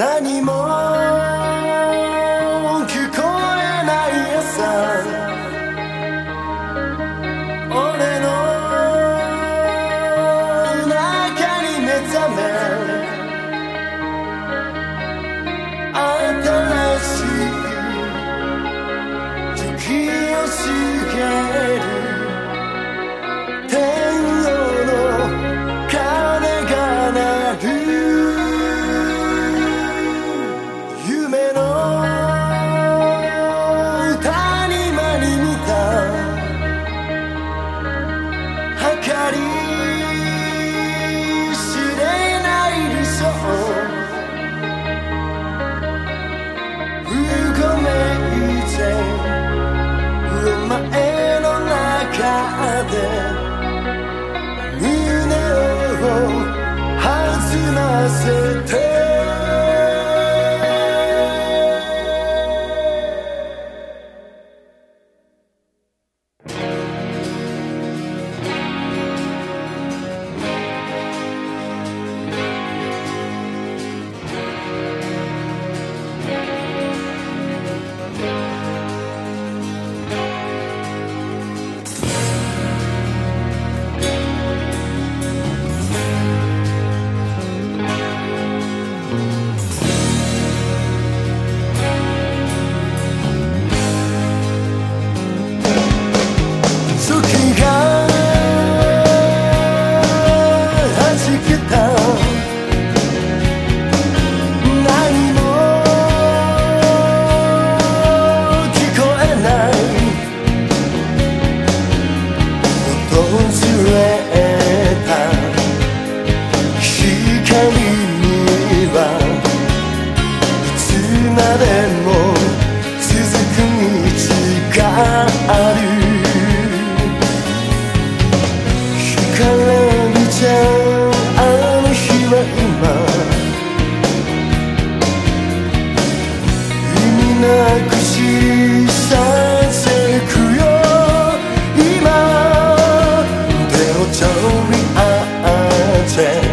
何も聞こえない朝。俺の中に目覚め。新しい時を知る。pretend